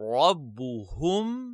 ربهم